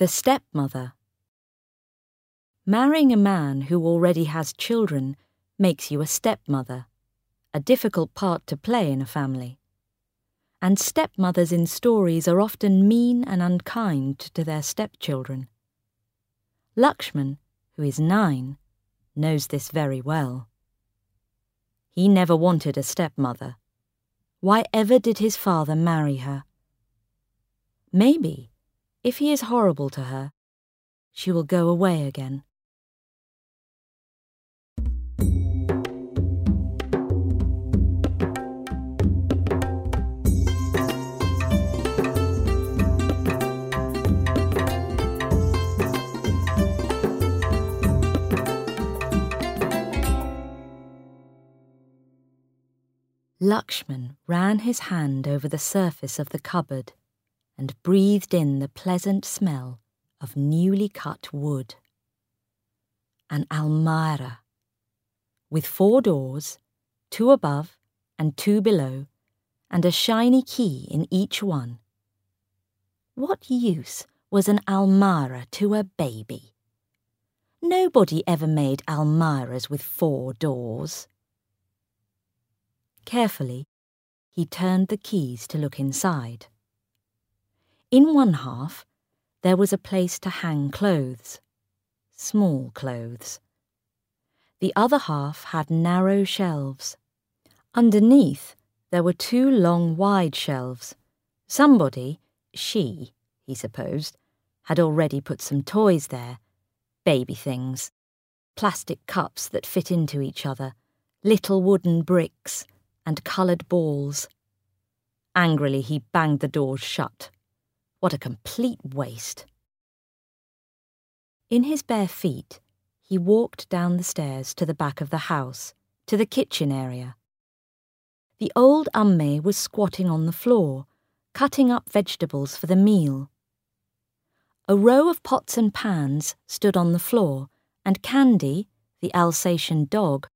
The stepmother. Marrying a man who already has children makes you a stepmother, a difficult part to play in a family. And stepmothers in stories are often mean and unkind to their stepchildren. Lakshman, who is nine, knows this very well. He never wanted a stepmother. Why ever did his father marry her? Maybe if he is horrible to her, she will go away again. Lakshman ran his hand over the surface of the cupboard and breathed in the pleasant smell of newly cut wood. An almirah, with four doors, two above and two below, and a shiny key in each one. What use was an almirah to a baby? Nobody ever made almirahs with four doors. Carefully, he turned the keys to look inside. In one half, there was a place to hang clothes, small clothes. The other half had narrow shelves. Underneath, there were two long, wide shelves. Somebody, she, he supposed, had already put some toys there baby things, plastic cups that fit into each other, little wooden bricks, and coloured balls. Angrily, he banged the doors shut. What a complete waste. In his bare feet, he walked down the stairs to the back of the house, to the kitchen area. The old Amme was squatting on the floor, cutting up vegetables for the meal. A row of pots and pans stood on the floor, and Candy, the Alsatian dog,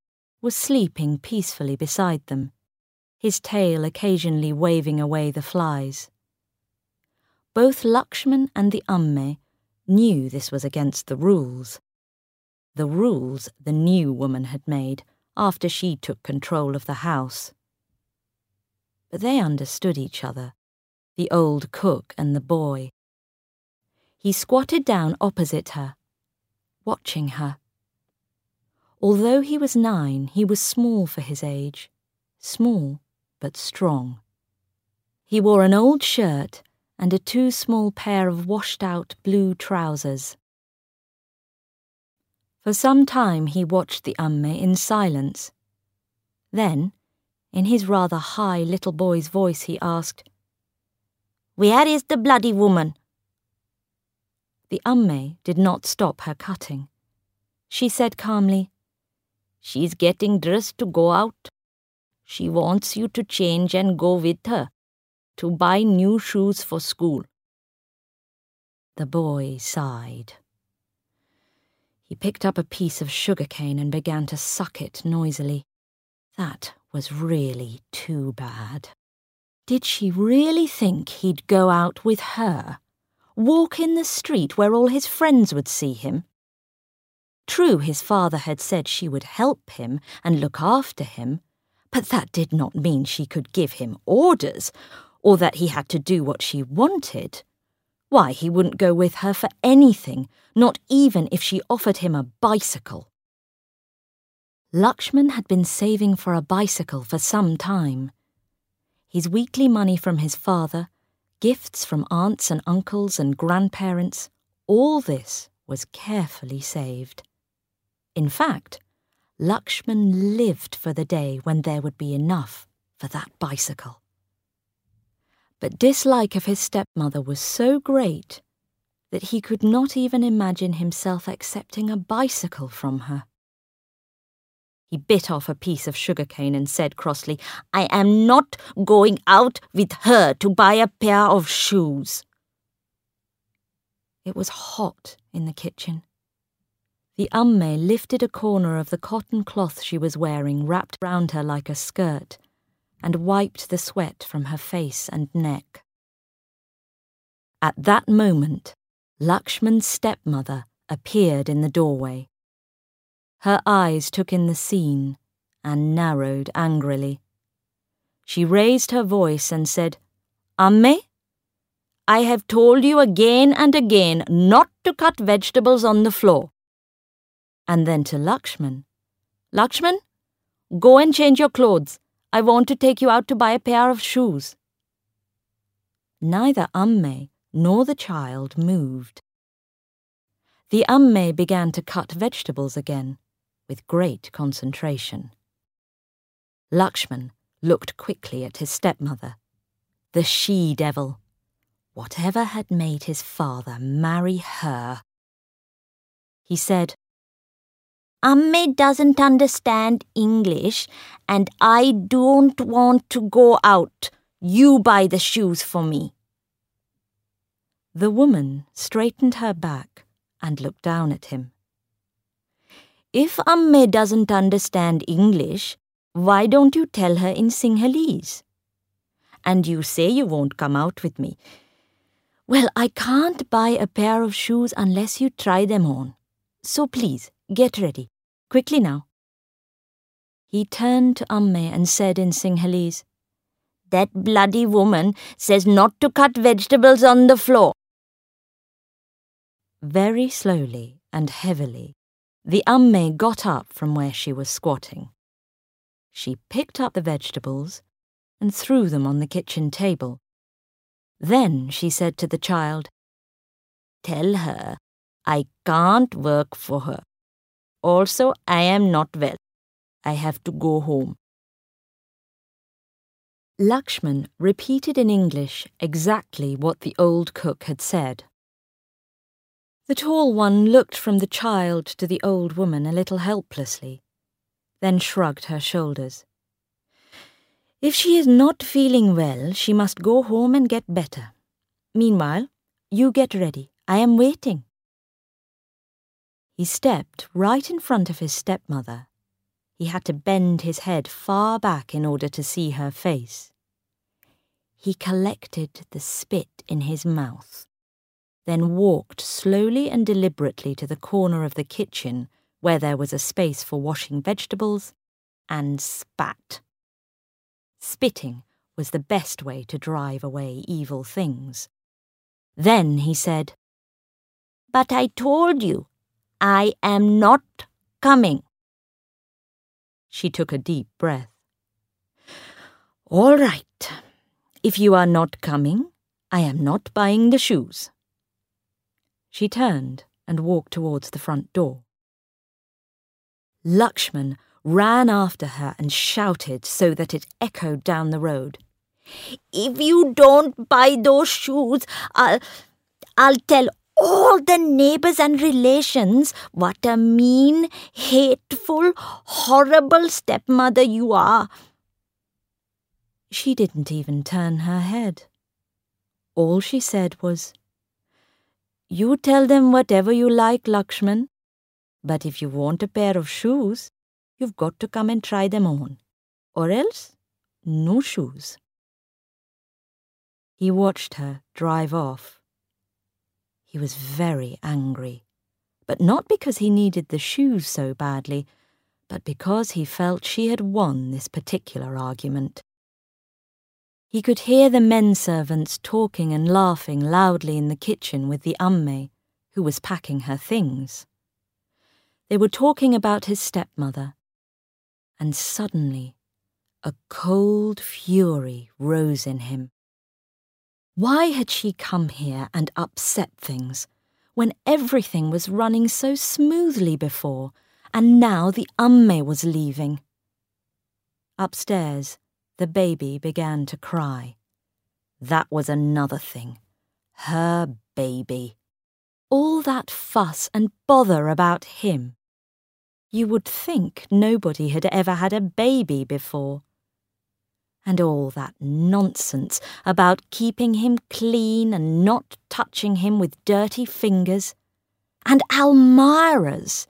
was sleeping peacefully beside them, his tail occasionally waving away the flies. Both Lakshman and the Amme knew this was against the rules. The rules the new woman had made after she took control of the house. But they understood each other, the old cook and the boy. He squatted down opposite her, watching her. Although he was nine, he was small for his age, small but strong. He wore an old shirt and a too small pair of washed out blue trousers. For some time he watched the Amme in silence. Then, in his rather high little boy's voice, he asked, Where is the bloody woman? The Amme did not stop her cutting. She said calmly, She's getting dressed to go out. She wants you to change and go with her to buy new shoes for school. The boy sighed. He picked up a piece of sugar cane and began to suck it noisily. That was really too bad. Did she really think he'd go out with her? Walk in the street where all his friends would see him? True, his father had said she would help him and look after him, but that did not mean she could give him orders or that he had to do what she wanted. Why, he wouldn't go with her for anything, not even if she offered him a bicycle. Lakshman had been saving for a bicycle for some time. His weekly money from his father, gifts from aunts and uncles and grandparents, all this was carefully saved. In fact, Lakshman lived for the day when there would be enough for that bicycle but dislike of his stepmother was so great that he could not even imagine himself accepting a bicycle from her. He bit off a piece of sugar cane and said crossly, I am not going out with her to buy a pair of shoes. It was hot in the kitchen. The Amme lifted a corner of the cotton cloth she was wearing wrapped round her like a skirt and wiped the sweat from her face and neck. At that moment, Lakshman's stepmother appeared in the doorway. Her eyes took in the scene and narrowed angrily. She raised her voice and said, Amme, I have told you again and again not to cut vegetables on the floor. And then to Lakshman, Lakshman, go and change your clothes. I want to take you out to buy a pair of shoes. Neither Amme nor the child moved. The Amme began to cut vegetables again, with great concentration. Lakshman looked quickly at his stepmother. The she devil. Whatever had made his father marry her? He said, Amme doesn't understand English, and I don't want to go out. You buy the shoes for me. The woman straightened her back and looked down at him. If Amme doesn't understand English, why don't you tell her in Sinhalese? And you say you won't come out with me. Well, I can't buy a pair of shoes unless you try them on. So please, get ready. Quickly now. He turned to Amme and said in Sinhalese, That bloody woman says not to cut vegetables on the floor. Very slowly and heavily, the Amme got up from where she was squatting. She picked up the vegetables and threw them on the kitchen table. Then she said to the child, Tell her I can't work for her. Also, I am not well. I have to go home. Lakshman repeated in English exactly what the old cook had said. The tall one looked from the child to the old woman a little helplessly then shrugged her shoulders. If she is not feeling well, she must go home and get better. Meanwhile, you get ready. I am waiting. He stepped right in front of his stepmother. He had to bend his head far back in order to see her face. He collected the spit in his mouth, then walked slowly and deliberately to the corner of the kitchen where there was a space for washing vegetables, and spat. Spitting was the best way to drive away evil things. Then he said, But I told you, I am not coming. She took a deep breath. All right. If you are not coming, I am not buying the shoes. She turned and walked towards the front door. Lakshman ran after her and shouted so that it echoed down the road. If you don't buy those shoes, I'll, I'll tell all the neighbors and relations what a mean, hateful, horrible stepmother you are. She didn't even turn her head. All she said was, You tell them whatever you like, Lakshman. But if you want a pair of shoes, you've got to come and try them on. Or else, no shoes. He watched her drive off. He was very angry, but not because he needed the shoes so badly, but because he felt she had won this particular argument. He could hear the men servants talking and laughing loudly in the kitchen with the amme, who was packing her things. They were talking about his stepmother, and suddenly a cold fury rose in him. Why had she come here and upset things when everything was running so smoothly before, and now the amme was leaving? Upstairs, the baby began to cry. That was another thing. Her baby all that fuss and bother about him. You would think nobody had ever had a baby before. And all that nonsense about keeping him clean and not touching him with dirty fingers. And Almirahs.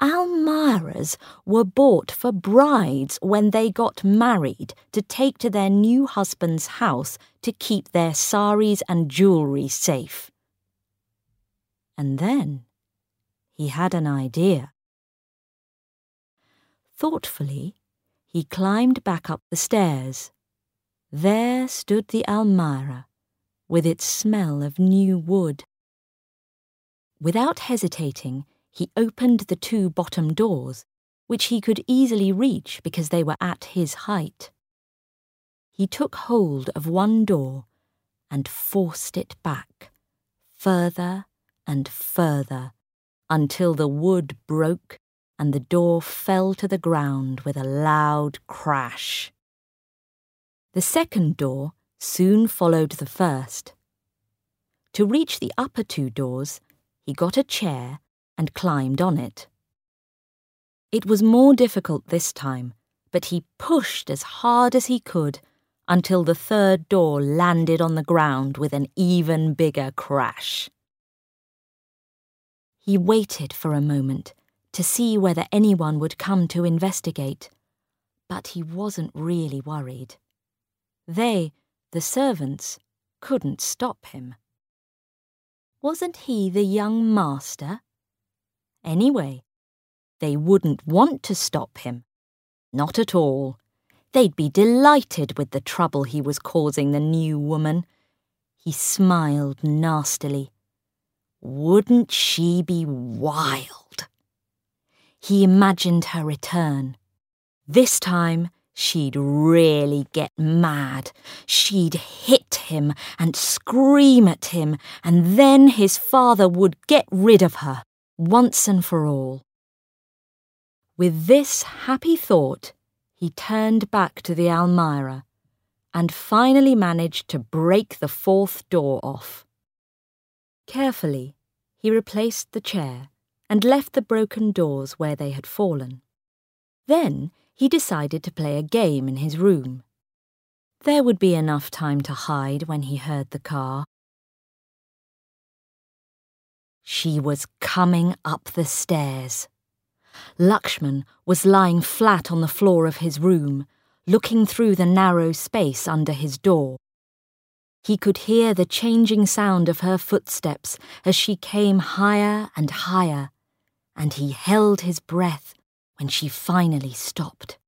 Almirahs were bought for brides when they got married to take to their new husband's house to keep their saris and jewellery safe. And then he had an idea. Thoughtfully, he climbed back up the stairs. There stood the Almirah, with its smell of new wood. Without hesitating, he opened the two bottom doors, which he could easily reach because they were at his height. He took hold of one door and forced it back, further and further, until the wood broke and the door fell to the ground with a loud crash. The second door soon followed the first. To reach the upper two doors, he got a chair and climbed on it. It was more difficult this time, but he pushed as hard as he could until the third door landed on the ground with an even bigger crash. He waited for a moment to see whether anyone would come to investigate, but he wasn't really worried. They, the servants, couldn't stop him. Wasn't he the young master? Anyway, they wouldn't want to stop him. Not at all. They'd be delighted with the trouble he was causing the new woman. He smiled nastily. Wouldn't she be wild? He imagined her return. This time, she'd really get mad. She'd hit him and scream at him, and then his father would get rid of her, once and for all. With this happy thought, he turned back to the Almirah and finally managed to break the fourth door off. Carefully, he replaced the chair and left the broken doors where they had fallen. Then he decided to play a game in his room. There would be enough time to hide when he heard the car. She was coming up the stairs. Lakshman was lying flat on the floor of his room, looking through the narrow space under his door. He could hear the changing sound of her footsteps as she came higher and higher, and he held his breath when she finally stopped.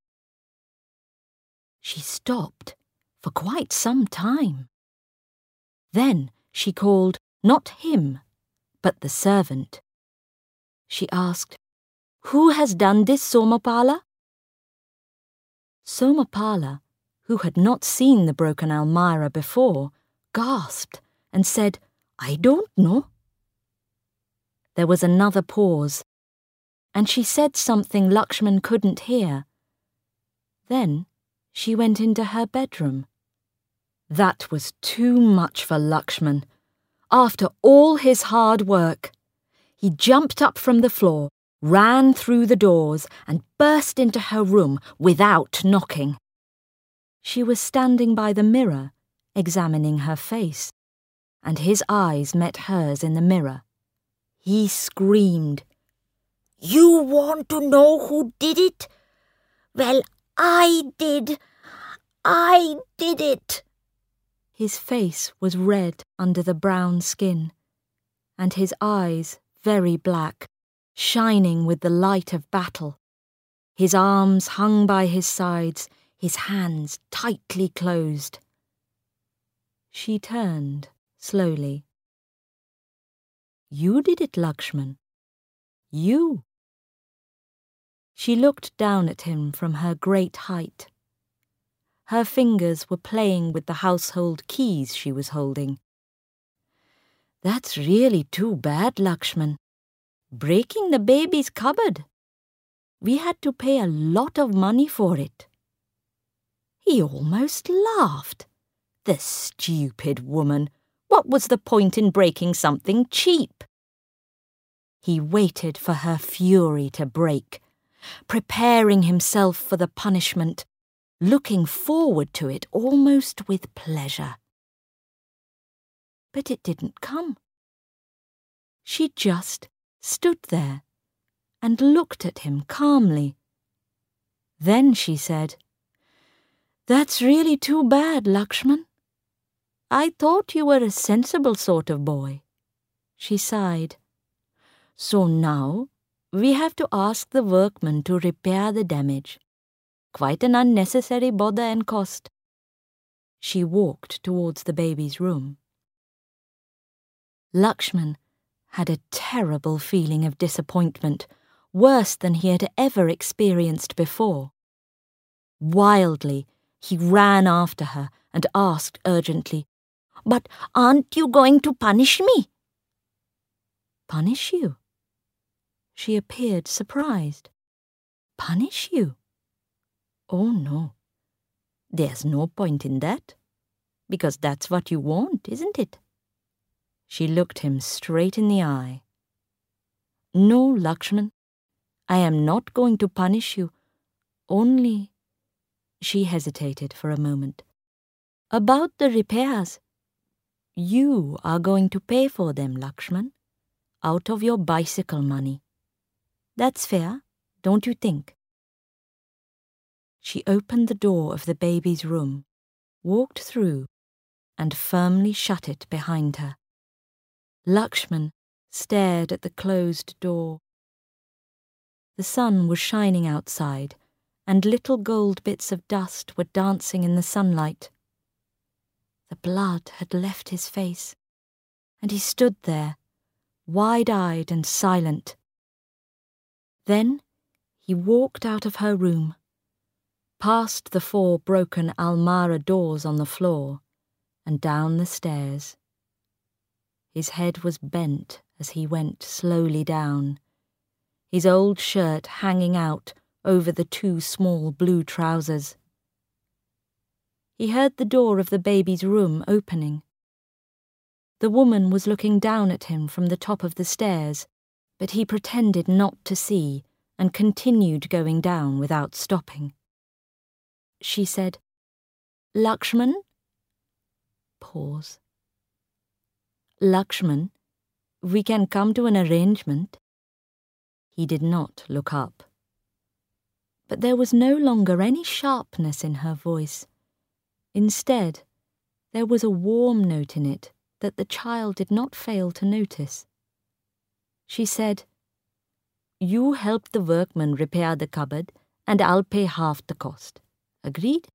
She stopped for quite some time. Then she called not him, but the servant. She asked, Who has done this, Somapala? Somapala, who had not seen the broken Almirah before, gasped and said, I don't know. There was another pause, and she said something Lakshman couldn't hear. Then she went into her bedroom. That was too much for Lakshman. After all his hard work, he jumped up from the floor, ran through the doors, and burst into her room without knocking. She was standing by the mirror examining her face, and his eyes met hers in the mirror. He screamed, You want to know who did it? Well, I did. I did it. His face was red under the brown skin, and his eyes very black, shining with the light of battle. His arms hung by his sides, his hands tightly closed. She turned slowly. You did it, Lakshman. You. She looked down at him from her great height. Her fingers were playing with the household keys she was holding. That's really too bad, Lakshman. Breaking the baby's cupboard. We had to pay a lot of money for it. He almost laughed. The stupid woman! What was the point in breaking something cheap? He waited for her fury to break, preparing himself for the punishment, looking forward to it almost with pleasure. But it didn't come. She just stood there and looked at him calmly. Then she said, That's really too bad, Lakshman. I thought you were a sensible sort of boy. She sighed. So now we have to ask the workmen to repair the damage. Quite an unnecessary bother and cost. She walked towards the baby's room. Lakshman had a terrible feeling of disappointment, worse than he had ever experienced before. Wildly, he ran after her and asked urgently, But aren't you going to punish me? Punish you? She appeared surprised. Punish you? Oh, no. There's no point in that, because that's what you want, isn't it? She looked him straight in the eye. No, Lakshman, I am not going to punish you. Only. She hesitated for a moment. About the repairs. You are going to pay for them, Lakshman, out of your bicycle money. That's fair, don't you think? She opened the door of the baby's room, walked through, and firmly shut it behind her. Lakshman stared at the closed door. The sun was shining outside, and little gold bits of dust were dancing in the sunlight. The blood had left his face, and he stood there, wide eyed and silent. Then he walked out of her room, past the four broken Almirah doors on the floor, and down the stairs. His head was bent as he went slowly down, his old shirt hanging out over the two small blue trousers. He heard the door of the baby's room opening. The woman was looking down at him from the top of the stairs, but he pretended not to see and continued going down without stopping. She said, Lakshman? Pause. Lakshman, we can come to an arrangement. He did not look up. But there was no longer any sharpness in her voice. Instead, there was a warm note in it that the child did not fail to notice. She said, You help the workman repair the cupboard, and I'll pay half the cost. Agreed?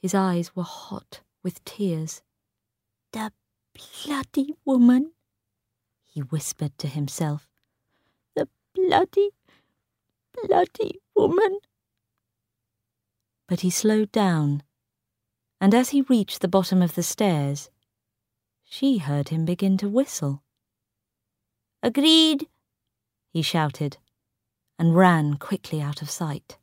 His eyes were hot with tears. The bloody woman, he whispered to himself. The bloody, bloody woman. But he slowed down, and as he reached the bottom of the stairs, she heard him begin to whistle. Agreed, he shouted, and ran quickly out of sight.